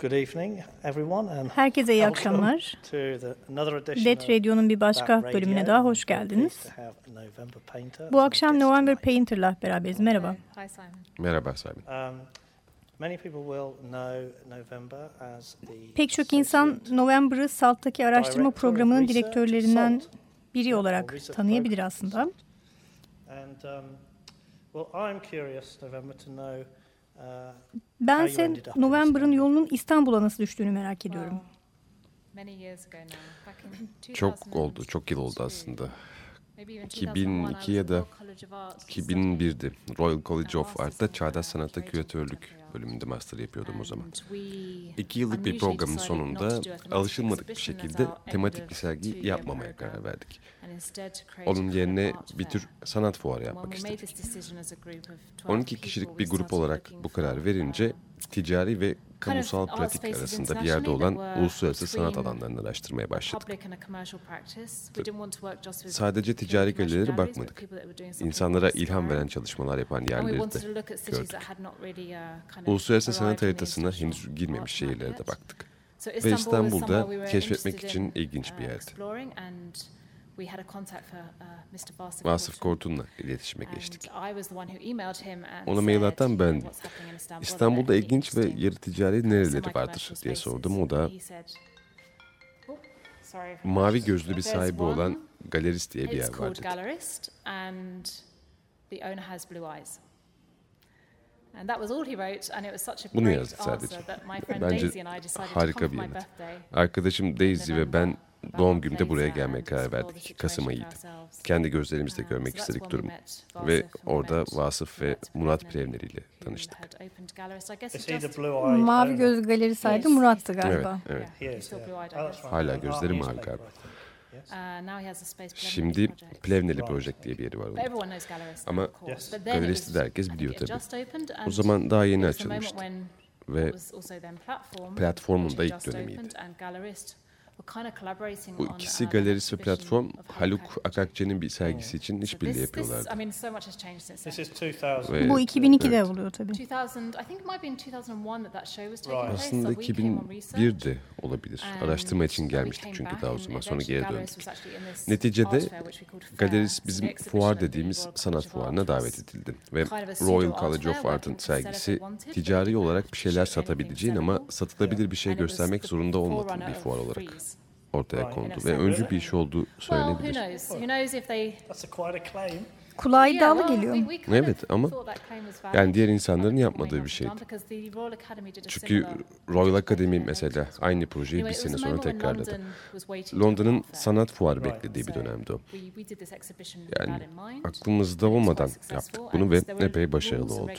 Good evening everyone and Herkese iyi akşamlar. to of Radio'nun bir başka bölümüne daha hoş geldiniz. to November Bu as akşam November. Painter'la beraberiz. Merhaba. Hi, Simon. Merhaba Simon. Um, many people will know November as the Pek çok insan November'ı SALT'taki araştırma director of programının research direktörlerinden SALT, biri or olarak research tanıyabilir program aslında. Uh, Bense November'ın yolunun İstanbul'a nasıl düştüğünü merak ediyorum. Çok 2000 oldu, çok yıl oldu aslında. Maybe even 2002 ya da 2001'di. Royal College of Art'ta Çağdaş Sanat'ta küratörlük bölümünde master yapıyordum o zaman. İki yıllık bir programın sonunda alışılmadık bir şekilde tematik bir sergi yapmamaya karar verdik. Onun yerine bir tür sanat fuarı yapmak istedik. 12 kişilik bir grup olarak bu karar verince ticari ve kamusal pratik arasında bir yerde olan uluslararası sanat alanlarını araştırmaya başladık. Sadece ticari galerilere bakmadık. İnsanlara ilham veren çalışmalar yapan yerleri de gördük. Uluslararası sanat haritasına henüz girmemiş şehirlere de baktık. Ve İstanbul'da keşfetmek için ilginç bir yerdi. Vasıf Kortun'la iletişime geçtik. Ona mail atan bendim. İstanbul'da ilginç ve yarı ticari nereleri vardır diye sordum. O da mavi gözlü bir sahibi olan galerist diye bir yer var dedi. Bunu yazdı sadece. Bence harika bir yanıt. Arkadaşım Daisy ve ben doğum günümde buraya gelmeye karar verdik. Kasım ayıydı. Kendi gözlerimizle görmek istedik durumu. Ve orada Vasıf ve Murat Plevner ile tanıştık. Mavi? Göz Galeri Yes. Murat'tı Evet, galiba. evet. Right. Hala gözleri mavi galiba. Uh, Şimdi. Plevneli. Project diye bir yeri var onun. Ama galeristi de herkes biliyor tabii. O zaman daha yeni açılmıştı. Ve platformun da ilk dönemiydi. Bu on, ikisi uh, ve exhibition platform Haluk Haluk Akçe. Akakçe'nin bir sergisi için işbirliği yapıyorlardı. I mean, so much has changed since This then. is 2000. Ve- Bu 2002'de Evet. oluyor tabii. 2000, I think it might be in 2001 that that show was taking Right. place. Aslında so we came on research. 2001 de olabilir. And Araştırma için gelmiştik çünkü daha o zaman sonra geri döndük. Neticede galerist bizim fuar dediğimiz sanat fuarına davet edildi. Ve Royal College of Art'ın sergisi ticari olarak bir şeyler satabileceğin ama satılabilir bir şey göstermek zorunda olmadığın bir fuar olarak. Ortaya kondu ve öncü bir iş olduğu söylenebilir. Kulağa iddialı geliyor. Evet, ama yani diğer insanların yapmadığı bir şeydi. Çünkü Royal Academy mesela aynı projeyi bir sene sonra tekrarladı. Londra'nın sanat fuarı beklediği bir dönemdi o. Yani aklımızda olmadan yaptık bunu ve epey başarılı oldu.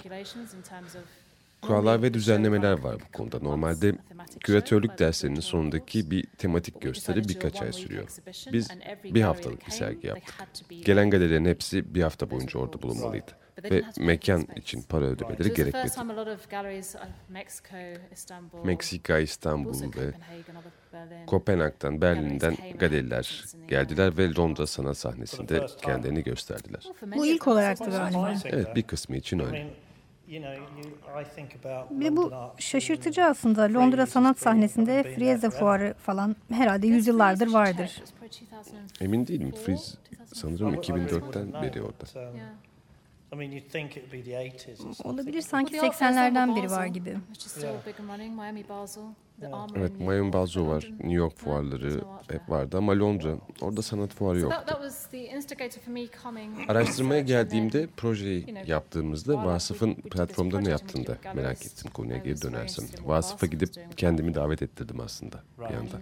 Kurallar ve düzenlemeler var bu konuda. Normalde küratörlük derslerinin sonundaki bir tematik gösteri birkaç ay sürüyor. Biz bir haftalık bir sergi yaptık. Gelen galerilerin hepsi bir hafta boyunca orada bulunmalıydı. Ve mekan için para ödemeleri gerekmedi. Meksika, İstanbul ve. Kopenhag'dan, Berlin'den galeriler geldiler ve Londra sanat sahnesinde kendilerini gösterdiler. Bu ilk also galiba. Exciting, Evet bir kısmı için öyle. Mean, you know, you, I think about Bir de bu London art şaşırtıcı aslında. Londra Frieze Sanat sahnesinde been there Frieze fuarı falan herhalde yüzyıllardır vardır. check. It was probably 2004, Emin değilim. Freeze 2004. sanırım I would- I wouldn't 2004'ten know, beri orada. um, Yeah. I mean, you'd think it'd be the 80s or something. Olabilir sanki Well, the Art Fair Ensemble 80'lerden beri var Basel, gibi. Evet York, Balzo var. New York fuarları hep vardı ama Londra orada sanat fuarı yoktu. that was the instigator for me coming. Araştırmaya geldiğimde projeyi yaptığımızda Vasıf'ın platformda ne yaptığını da merak ettim konuya geri dönersem. Vasıf'a Vasıf gidip kendimi davet ettirdim aslında bir yandan.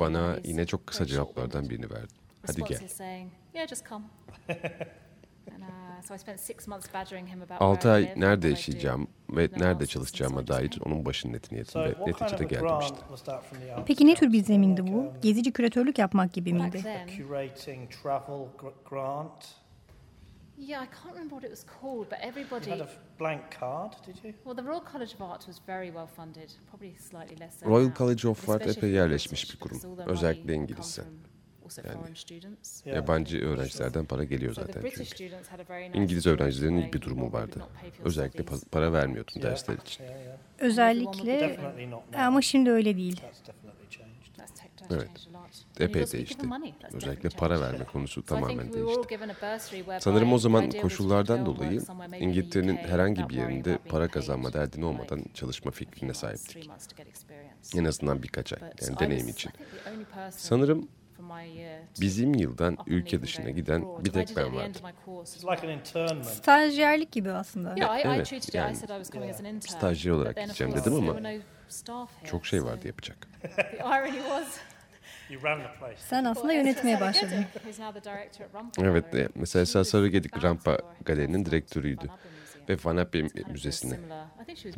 Bana yine çok kısa cevaplardan birini verdi. Hadi gel. responses saying, yeah, just come. and uh, so I spent six months badgering him about 6 where I ay live and nerede what I do. yaşayacağım ve nerede çalışacağıma dair onun başını etini So, ettim ve what kind of neticede geldim grant işte. Peki ne tür bir zemindi Like, bu? um, Gezici küratörlük yapmak gibi miydi? yeah, I can't remember what it was called, but You everybody. had a f- blank card, did you? Well, the Royal College of Art was very well funded, probably slightly less so Royal College of Art epey yerleşmiş bir kurum. Özellikle İngilizce. Yani yabancı öğrencilerden para geliyor zaten çünkü. İngiliz öğrencilerin iyi bir durumu vardı. Özellikle para vermiyordum dersler için. Özellikle ama şimdi öyle değil. Evet. Epey değişti. Özellikle para verme konusu tamamen değişti. Sanırım o zaman koşullardan dolayı İngiltere'nin herhangi bir yerinde para kazanma derdin olmadan çalışma fikrine sahiptik. En azından birkaç ay, yani deneyim için. Sanırım bizim yıldan ülke dışına giden bir tek ben vardım. Stajyerlik gibi aslında. Evet, yani stajyer olarak gideceğim dedim ama çok şey vardı yapacak. Sen aslında yönetmeye başladın. Evet, e, mesela Sarsarı Gedik Rampa Galeri'nin direktörüydü ve Van Appe Müzesi'ne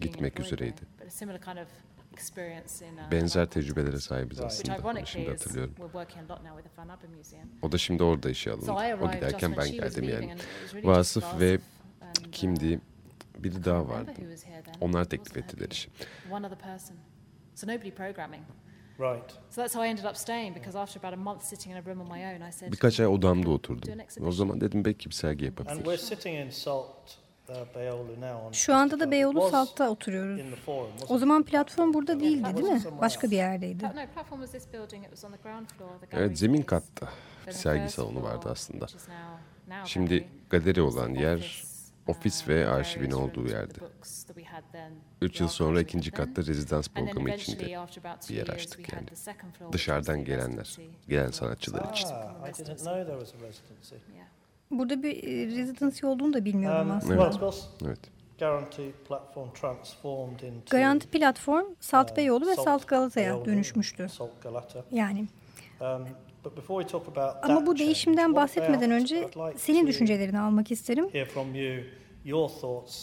gitmek üzereydi. Benzer tecrübelere sahibiz aslında. Şimdi hatırlıyorum. O da şimdi orada işe alındı. O giderken ben geldim yani. Vasıf ve kimdi? Biri daha vardı. Onlar teklif ettiler işi. Birkaç ay odamda oturdum. O zaman dedim belki bir sergi yapabiliriz. Şu anda da Beyoğlu Salt'ta oturuyoruz. O zaman platform burada değildi değil mi? Başka bir yerdeydi. Evet, zemin katta sergi salonu vardı aslında. Şimdi galeri olan yer ofis ve arşivin olduğu yerde. Üç yıl sonra ikinci katta rezidans programı içinde bir yer açtık yani. Dışarıdan gelenler, gelen sanatçılar için. Burada bir e, residency olduğunu da bilmiyorum aslında. Evet. Garanti platform Salt Beyoğlu ve Salt Galata'ya dönüşmüştü. Yani. Ama bu değişimden bahsetmeden önce senin düşüncelerini almak isterim.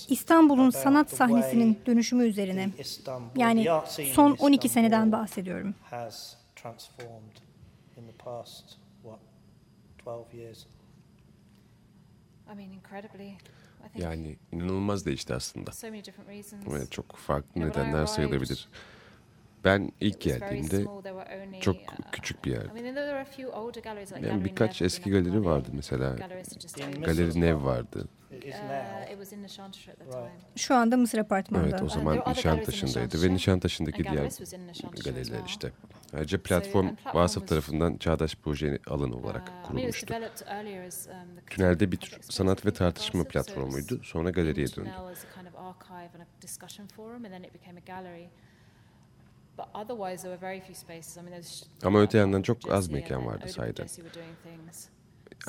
İstanbul'un sanat sahnesinin dönüşümü üzerine. Yani son 12 seneden bahsediyorum. Yani inanılmaz değişti aslında. Evet, çok farklı nedenler sayılabilir. Ben ilk geldiğimde çok küçük bir yerdi. Yani birkaç eski galeri vardı mesela. Galeri Nev vardı. Şu anda Mısır Apartmanı'nda. Evet o zaman Nişantaşı'ndaydı ve Nişantaşı'ndaki diğer galeriler işte. Ayrıca platform Vasıf tarafından Çağdaş Proje alanı olarak kurulmuştu. Tünelde bir tür sanat ve tartışma platformuydu. Sonra galeriye döndü. Ama öte yandan çok az mekan vardı sahiden.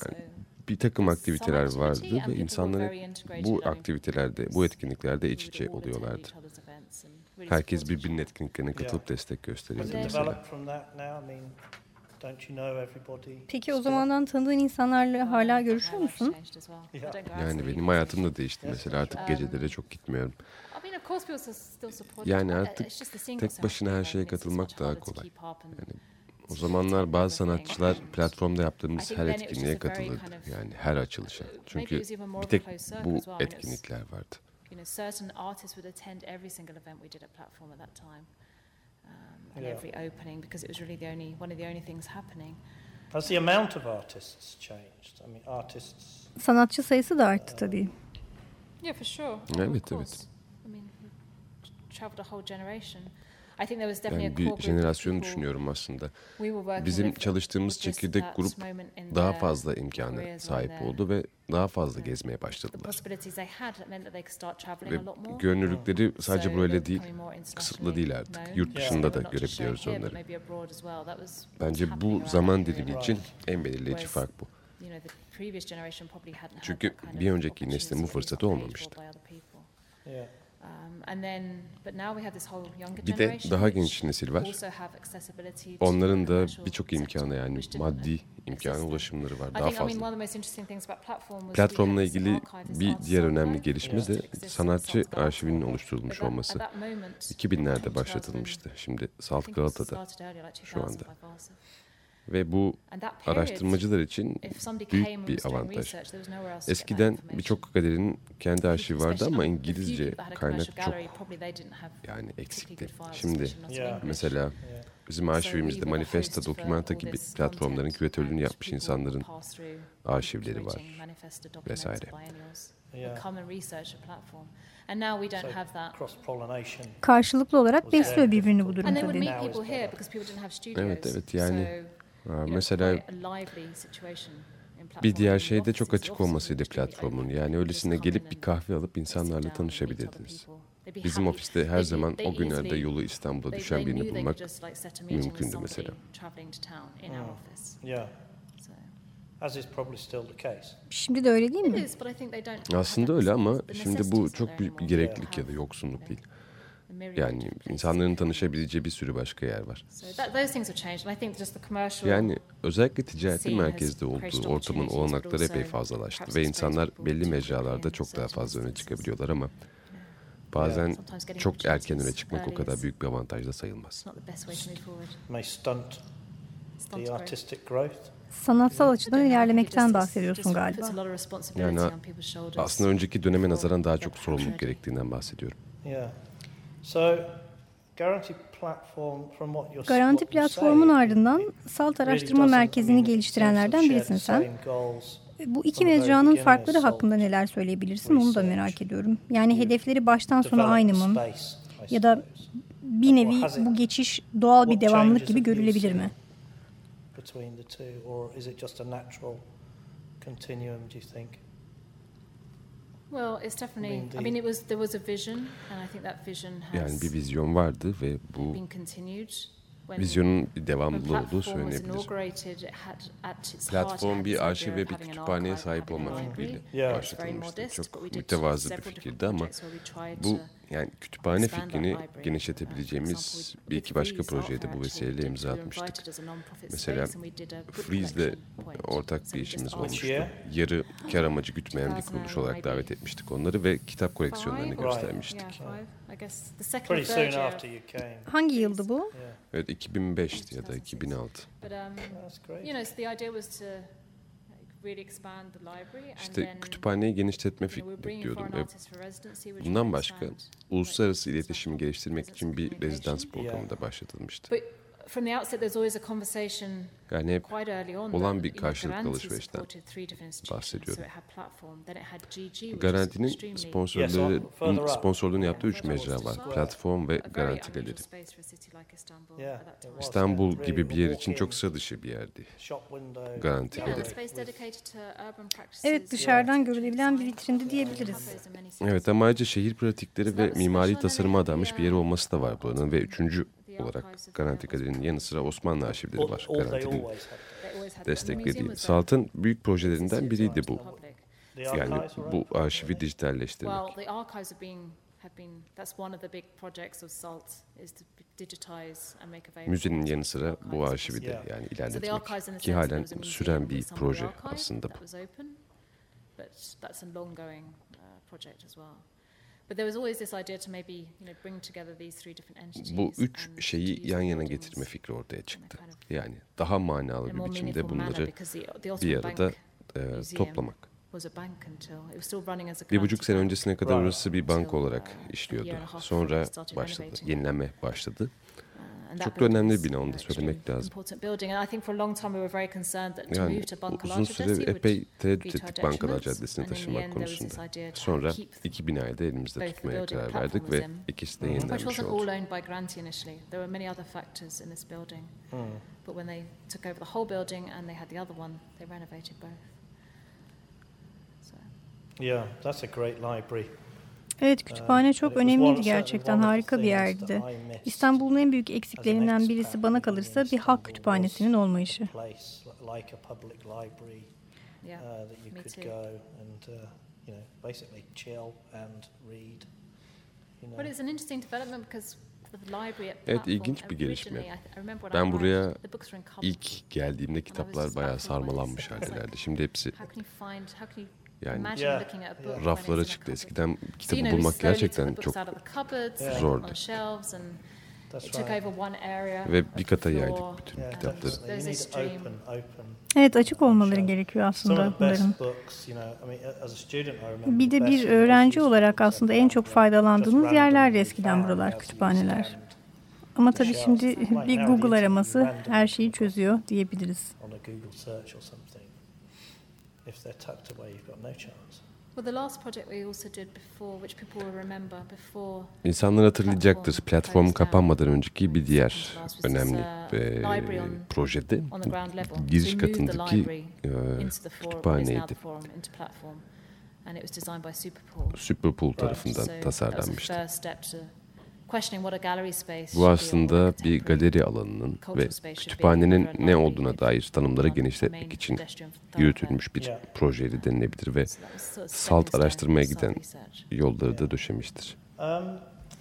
Yani bir takım aktiviteler vardı ve insanlar bu aktivitelerde, bu etkinliklerde iç içe oluyorlardı. Herkes birbirinin etkinliklerine katılıp destek gösteriyordu mesela. Peki o zamandan tanıdığın insanlarla hala görüşüyor musun? Yani benim hayatım da değişti mesela artık gecelere çok gitmiyorum. Yani artık tek başına her şeye katılmak daha kolay. Yani o zamanlar bazı sanatçılar platformda yaptığımız her etkinliğe katılırdı. Yani her açılışa. Çünkü bir tek bu etkinlikler vardı. You know, certain artists would attend every single event we did at Platform at that time, um, and yeah. every opening because it was really the only one of the only things happening. Has the amount of artists changed? I mean, artists. Sanatçı sayısı da arttı tabii. Yeah, for sure. Evet, evet. I mean, traveled a whole generation. Yani bir jenerasyonu düşünüyorum aslında. Bizim çalıştığımız çekirdek grup daha fazla imkanı sahip oldu ve daha fazla gezmeye başladılar. Ve görünürlükleri sadece böyle değil, kısıtlı değil artık. Yurt dışında da görebiliyoruz onları. Bence bu zaman dilimi için en belirleyici fark bu. Çünkü bir önceki neslin bu fırsatı olmamıştı. Bir de daha genç nesil var. Onların da birçok imkanı yani maddi imkanı ulaşımları var daha fazla. Platformla ilgili bir diğer önemli gelişme de sanatçı arşivinin oluşturulmuş olması. 2000'lerde başlatılmıştı. Şimdi Salt Galata'da şu anda. Ve bu araştırmacılar için büyük bir avantaj. Eskiden birçok galerinin kendi arşivi vardı ama İngilizce kaynak çok yani eksikti. Şimdi mesela bizim arşivimizde Manifesta, Documenta gibi platformların küratörlüğünü yapmış insanların arşivleri var vesaire. Karşılıklı olarak besliyor birbirini bu durum tabii. Evet evet yani mesela bir diğer şey de çok açık olmasıydı platformun. Yani öylesine gelip bir kahve alıp insanlarla tanışabilirdiniz. Bizim ofiste her zaman o günlerde yolu İstanbul'a düşen birini bulmak mümkündü mesela. Şimdi de öyle değil mi? Aslında öyle ama şimdi bu çok büyük bir gereklilik ya da yoksunluk değil. Yani insanların tanışabileceği bir sürü başka yer var. Yani özellikle ticaretin merkezde olduğu ortamın olanakları epey fazlalaştı ve insanlar belli mecralarda çok daha fazla öne çıkabiliyorlar ama bazen çok erken öne çıkmak o kadar büyük bir avantaj da sayılmaz. Sanatsal açıdan ilerlemekten bahsediyorsun galiba. Yani aslında önceki döneme nazaran daha çok sorumluluk gerektiğinden bahsediyorum. Garanti platformun ardından SALT Araştırma Merkezi'ni geliştirenlerden birisin sen. Bu iki mecranın farkları hakkında neler söyleyebilirsin onu da merak ediyorum. Yani hedefleri baştan sona aynı mı? Ya da bir nevi bu geçiş doğal bir devamlılık gibi görülebilir mi? Yani bir vizyon vardı ve bu vizyonun devamlı olduğu söylenebilir. Platform bir arşiv ve bir kütüphaneye sahip olma fikriyle başlatılmıştı. Çok mütevazı bir fikirdi ama bu yani kütüphane fikrini genişletebileceğimiz bir iki başka projeye de bu vesileyle imza atmıştık. Mesela Freeze'le ortak bir işimiz olmuştu. Yarı kar amacı gütmeyen bir kuruluş olarak davet etmiştik onları ve kitap koleksiyonlarını göstermiştik. Hangi yıldı bu? Evet 2005 ya da 2006. İşte kütüphaneyi genişletme fikri bekliyordum ve bundan başka uluslararası iletişimi geliştirmek için bir rezidans programı da başlatılmıştı. Yani hep olan bir karşılıklı alışverişten bahsediyorum. Garantinin sponsorluğunu, sponsorluğunu yaptığı üç mecra var. Platform ve Garanti Galeri. İstanbul gibi bir yer için çok sıra dışı bir yerdi. Garanti Galeri. Evet dışarıdan görülebilen bir vitrindi diyebiliriz. Evet ama ayrıca şehir pratikleri ve mimari tasarıma adanmış bir yer olması da var buranın ve üçüncü olarak Garanti Galeri'nin yanı sıra Osmanlı arşivleri var. Garanti'nin desteklediği. Salt'ın büyük projelerinden biriydi bu. Yani bu arşivi dijitalleştirmek. Müzenin yanı sıra bu arşivi de yani ilerletmek ki halen süren bir proje aslında bu. Bu üç şeyi yan yana getirme fikri ortaya çıktı. Yani daha manalı bir biçimde bunları bir arada e, toplamak. Bir buçuk sene öncesine kadar orası bir bank olarak uh, işliyordu. Sonra başladı, yenilenme başladı. Çok da önemli bir bina onu da söylemek lazım. Yani uzun süre epey tereddüt ettik Bankalar Caddesi'ne taşınmak konusunda. Sonra iki binayı da elimizde tutmaya karar verdik ve ikisi de yenilenmiş oldu. Mm. But when they took over the whole building and they had the other one, they renovated both. Yeah, that's a great library. Evet, kütüphane çok önemliydi gerçekten. Harika bir yerdi. İstanbul'un en büyük eksiklerinden birisi bana kalırsa bir halk kütüphanesinin olmayışı. Evet ilginç bir gelişme. Ben buraya ilk geldiğimde kitaplar bayağı sarmalanmış haldelerdi. Şimdi hepsi yani raflara çıktı. Eskiden kitabı bulmak gerçekten çok zordu. Ve bir kata yaydık bütün Yeah, kitapları. Evet açık olmaları gerekiyor aslında bunların. Bir de bir öğrenci olarak aslında en çok faydalandığınız yerlerdi eskiden buralar, kütüphaneler. Ama tabii şimdi bir Google araması her şeyi çözüyor diyebiliriz. on a Google search or something. If they're tucked away, you've got no chance. Well, the last project we also did before, which people will remember before İnsanlar hatırlayacaktır. Platform kapanmadan önceki bir diğer önemli e, projede on the ground level. giriş katındaki e, kütüphaneydi. the forum, into platform, and it was designed by Superpool. Tarafından tasarlanmıştı. Bu aslında what a bir galeri alanının ve kütüphanenin ne olduğuna dair tanımları genişletmek için yürütülmüş bir projeydi denilebilir ve salt araştırmaya giden yolları da döşemiştir. Um,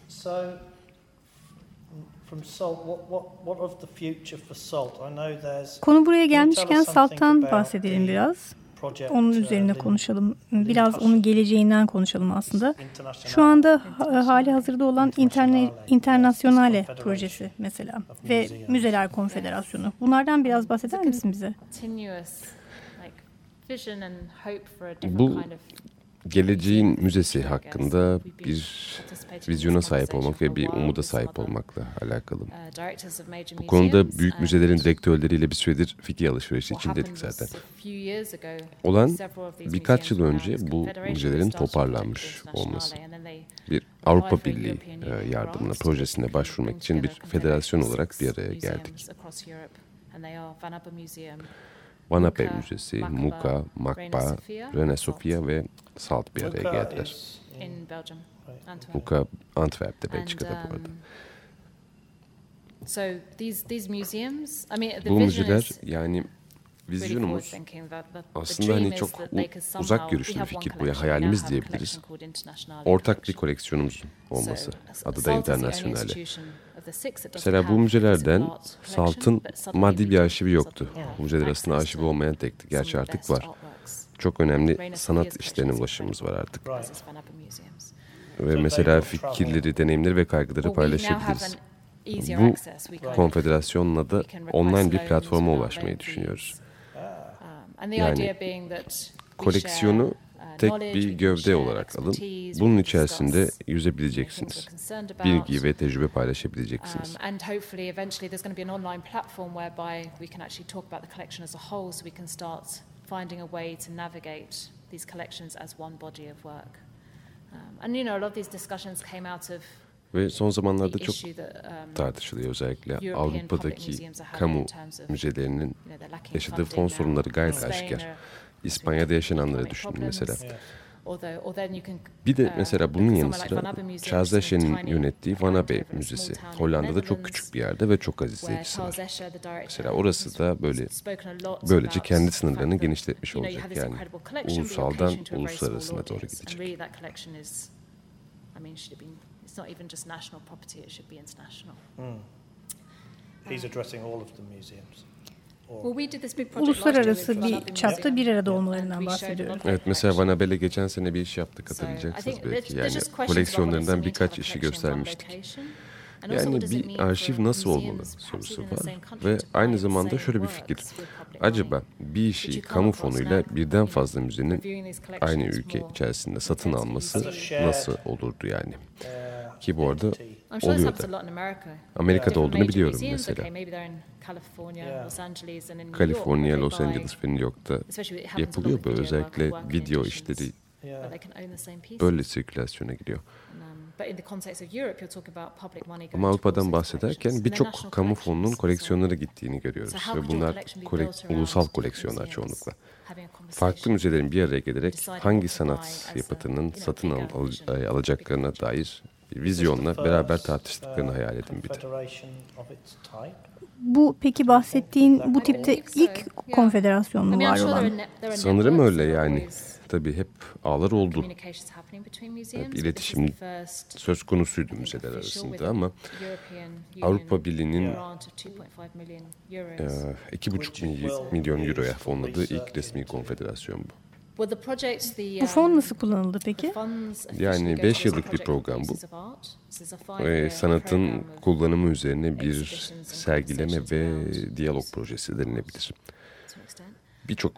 so, from salt, what, what, what of the future for salt? I know there's Konu buraya gelmişken salttan about bahsedelim biraz. Onun uh, üzerine konuşalım. Biraz onun geleceğinden konuşalım aslında. Şu anda ha- hali hazırda olan interne, Federation projesi mesela ve. Müzeler Konfederasyonu. Bunlardan biraz bahseder misin bize? Bu Geleceğin müzesi hakkında bir vizyona sahip olmak ve bir umuda sahip olmakla alakalı. uh, Bu konuda büyük müzelerin direktörleriyle bir süredir fikir alışverişi içindeydik zaten. Olan birkaç yıl önce bu müzelerin toparlanmış olması. Bir Avrupa Birliği e, yardımına projesine başvurmak için bir federasyon olarak bir araya geldik. Vanape Müzesi, Muka, Makba, Rene Sofia ve Salt bir araya Muka geldiler. Antwerp. Muka Antwerp'te, Belçika'da bu arada. um, So these these museums, I mean, the Bu vision müzeler is yani vizyonumuz aslında hani çok u- uzak görüşlü bir fikir bu ya, hayalimiz diyebiliriz. ortak bir Collection. koleksiyonumuzun olması. Adı da SALT Mesela bu müzelerden Salt'ın maddi bir arşivi yoktu. Müzeler arasında arşivi olmayan tekti. Gerçi artık var. Çok önemli sanat işlerine ulaşımız var artık. Ve mesela fikirleri, deneyimleri ve kaygıları paylaşabiliriz. Bu konfederasyonla da online bir platforma ulaşmayı düşünüyoruz. Um, Yani Koleksiyonu tek bir gövde olarak alın. Bunun içerisinde yüzebileceksiniz. Bilgi ve tecrübe paylaşabileceksiniz. Um, finding a way to navigate these collections as one body of work. Um, and you know, a lot of these discussions came out of Ve son zamanlarda çok um, tartışılıyor özellikle Avrupa'daki kamu müzelerinin yaşadığı fon sorunları gayet aşikar. İspanya'da yaşananları problems. mesela. Bir de uh, mesela bunun yanı sıra Charles tiny yönettiği Van county Abbe over in a Müzesi. Hollanda'da çok küçük bir yerde ve çok az where izleyicisi Charles var. Mesela orası da böyle böylece kendi sınırlarını genişletmiş olacak. Yani ulusaldan uluslararasına doğru gidecek. it's not even just national property, it should be international. Mm. He's addressing all of the museums. Uluslararası bir çapta bir arada olmalarından bahsediyorum. Evet mesela collection. Van Abel'e geçen sene bir iş yaptık hatırlayacaksınız belki. Yani koleksiyonlarından birkaç işi göstermiştik. Yani bir arşiv nasıl olmalı sorusu var. Ve aynı zamanda şöyle bir fikir. Acaba bir işi kamu fonuyla birden fazla müzenin aynı ülke içerisinde satın alması nasıl olurdu yani? Ki bu arada oluyor da. a lot in America. Amerika'da olduğunu biliyorum mesela. Okay, maybe they're in California, Yeah. Los Angeles, and in New York, Kaliforniya, Los Angeles ve New York'ta yapılıyor böyle özellikle video işleri böyle sirkülasyona giriyor. And, um, Ama Avrupa'dan bahsederken birçok kamu fonunun koleksiyonlara gittiğini görüyoruz. Ve bunlar kole- ulusal koleksiyonlar çoğunlukla. Farklı müzelerin bir araya gelerek hangi sanat yapıtının satın al, al- alacaklarına dair vizyonla beraber tartıştıklarını uh, hayal edin bir de. Bu peki bahsettiğin bu tipte ilk konfederasyon mu var olan? Sanırım öyle yani. Tabii hep ağlar oldu. is iletişim Söz konusuydu müzeler arasında ama Avrupa Birliği'nin grant of 2.5 million e, euros. 2,5 milyon, milyon euroya fonladığı ilk resmi konfederasyon bu. Bu fon nasıl kullanıldı peki? Yani 5 yıllık bir program bu. Ve sanatın kullanımı üzerine bir sergileme ve diyalog projesi denilebilir. Birçok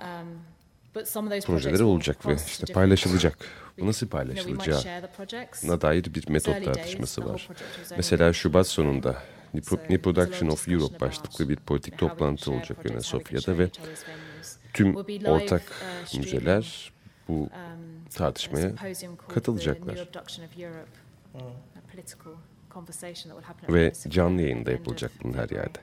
projeleri olacak ve işte paylaşılacak. Bu nasıl paylaşılacağına dair bir metot tartışması var. Mesela Şubat sonunda New Production of Europe başlıklı bir politik toplantı olacak yine Sofya'da ve tüm ortak müzeler bu tartışmaya katılacaklar. Ve canlı yayında yapılacak bunun her yerde.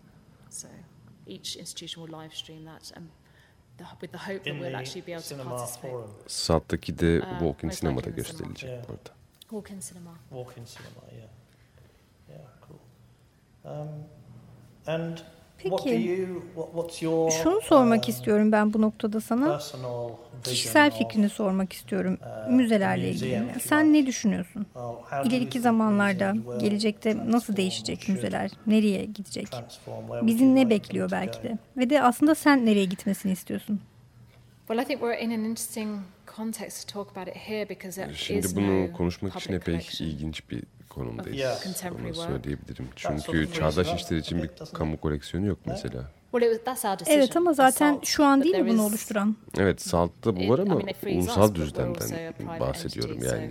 Salt'taki de Walk-in Cinema'da gösterilecek yeah. orada. Walk-in Cinema. Walk-in Cinema, yeah. Yeah, cool. Um, and Peki, şunu sormak istiyorum ben bu noktada sana. Kişisel fikrini sormak istiyorum uh, müzelerle ilgili. Sen ne düşünüyorsun? İleriki zamanlarda, gelecekte nasıl değişecek müzeler? Nereye gidecek? Bizi ne bekliyor belki de? Ve de aslında sen nereye gitmesini istiyorsun? Şimdi bunu konuşmak için epey ilginç bir konumdayız. Onu söyleyebilirim. Çünkü çağdaş işler için bir kamu koleksiyonu yok mesela. Evet ama zaten şu an değil mi bunu oluşturan? Evet SALT'ta bu var ama ulusal düzlemden bahsediyorum yani.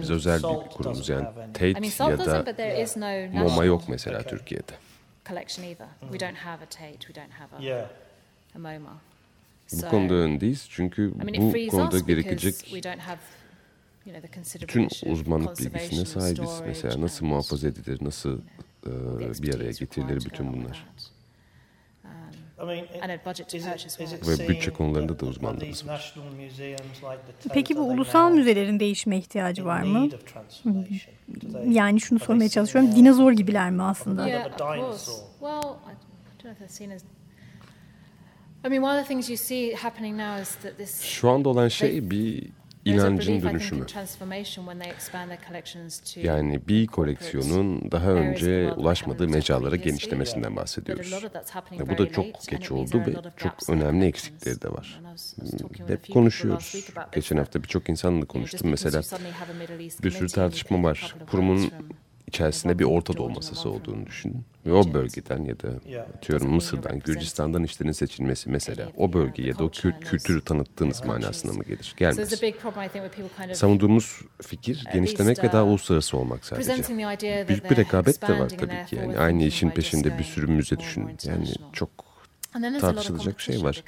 Biz özel bir kurumuz yani Tate ya da MoMA yok mesela Türkiye'de. Bu konuda öndeyiz çünkü bu konuda gerekecek bütün uzmanlık bilgisine sahibiz. Mesela nasıl muhafaza edilir, nasıl e, bir araya getirilir bütün bunlar. Ve bütçe konularında da uzmanlığımız var. Peki bu ulusal müzelerin değişme ihtiyacı var mı? Yani şunu sormaya çalışıyorum. Dinozor gibiler mi aslında? Şu anda olan şey bir inancın dönüşümü. Yani bir koleksiyonun daha önce ulaşmadığı mecralara genişlemesinden bahsediyoruz. Ve bu da çok geç oldu ve çok önemli eksikleri de var. Hep konuşuyoruz. Geçen hafta birçok insanla konuştum. Mesela bir sürü tartışma var. Kurumun içerisinde bir Orta Doğu masası olduğunu düşünün. Ve o bölgeden ya da atıyorum Mısır'dan, Gürcistan'dan işlerin seçilmesi mesela o bölge ya da o kült kültürü tanıttığınız manasına mı gelir? Gelmez. Savunduğumuz fikir genişlemek ve daha uluslararası olmak sadece. Büyük bir rekabet de var tabii ki yani. Aynı işin peşinde bir sürü müze düşünün. Yani çok tartışılacak şey var.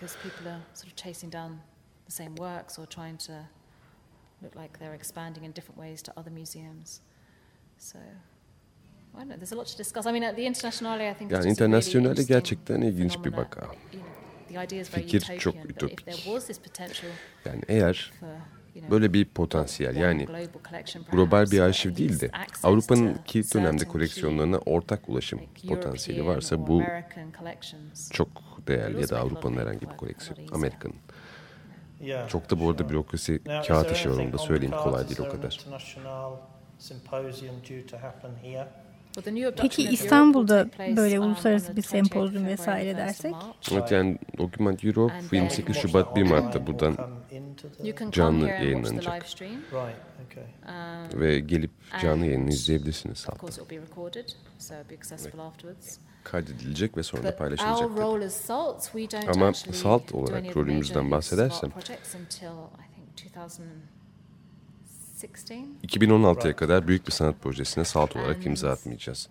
look like they're expanding in different ways to other museums. So yani internasyonelde gerçekten ilginç bir vaka. Fikir çok ütopik. Yani eğer böyle bir potansiyel yani global bir arşiv değil de Avrupa'nın kilit dönemde koleksiyonlarına ortak ulaşım potansiyeli varsa bu çok değerli ya da Avrupa'nın herhangi bir koleksiyonu, Amerika'nın. Çok da bu arada bürokrasi kağıt işi var onu da söyleyeyim kolay değil o kadar. Peki İstanbul'da böyle uluslararası bir sempozyum vesaire dersek? Evet yani Document Europe 28 Şubat 1 Mart'ta buradan canlı yayınlanacak. Ve gelip canlı yayını izleyebilirsiniz hatta. Kaydedilecek ve sonra da paylaşılacak. Ama SALT olarak rolümüzden bahsedersem 2016'ya kadar büyük bir sanat projesine salt olarak imza atmayacağız.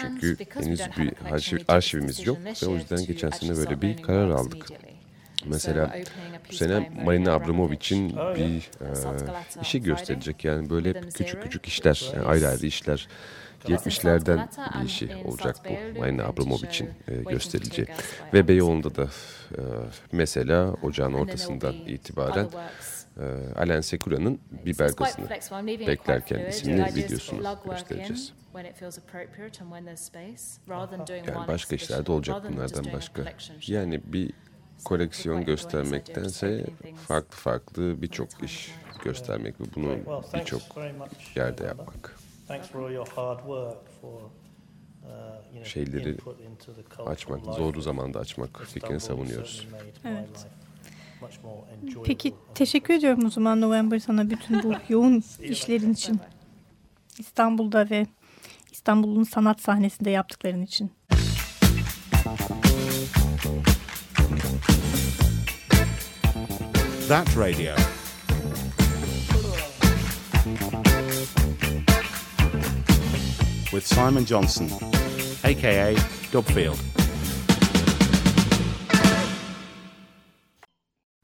Çünkü henüz bir arşiv, arşivimiz yok ve o yüzden geçen sene böyle bir karar aldık. Mesela bu sene Marina Abramovic'in bir e, işi gösterecek. Yani böyle küçük küçük işler, yani ayrı ayrı işler. 70'lerden bir işi olacak bu Marina Abramovic'in e, gösterici. Ve Beyoğlu'nda da e, mesela ocağın ortasından itibaren e, Alain Sekura'nın Biber Gazı'nı beklerken isimli videosunu göstereceğiz. Yani başka işlerde olacak bunlardan başka. Yani bir koleksiyon göstermektense farklı farklı birçok iş göstermek ve bunu birçok yerde yapmak. Uh, şeyleri açmak, zorlu zamanda açmak fikrini savunuyoruz. Evet. Peki teşekkür ediyorum o zaman November sana bütün bu yoğun işlerin için. İstanbul'da ve İstanbul'un sanat sahnesinde yaptıkların için. That Radio with Simon Johnson, aka Dubfield.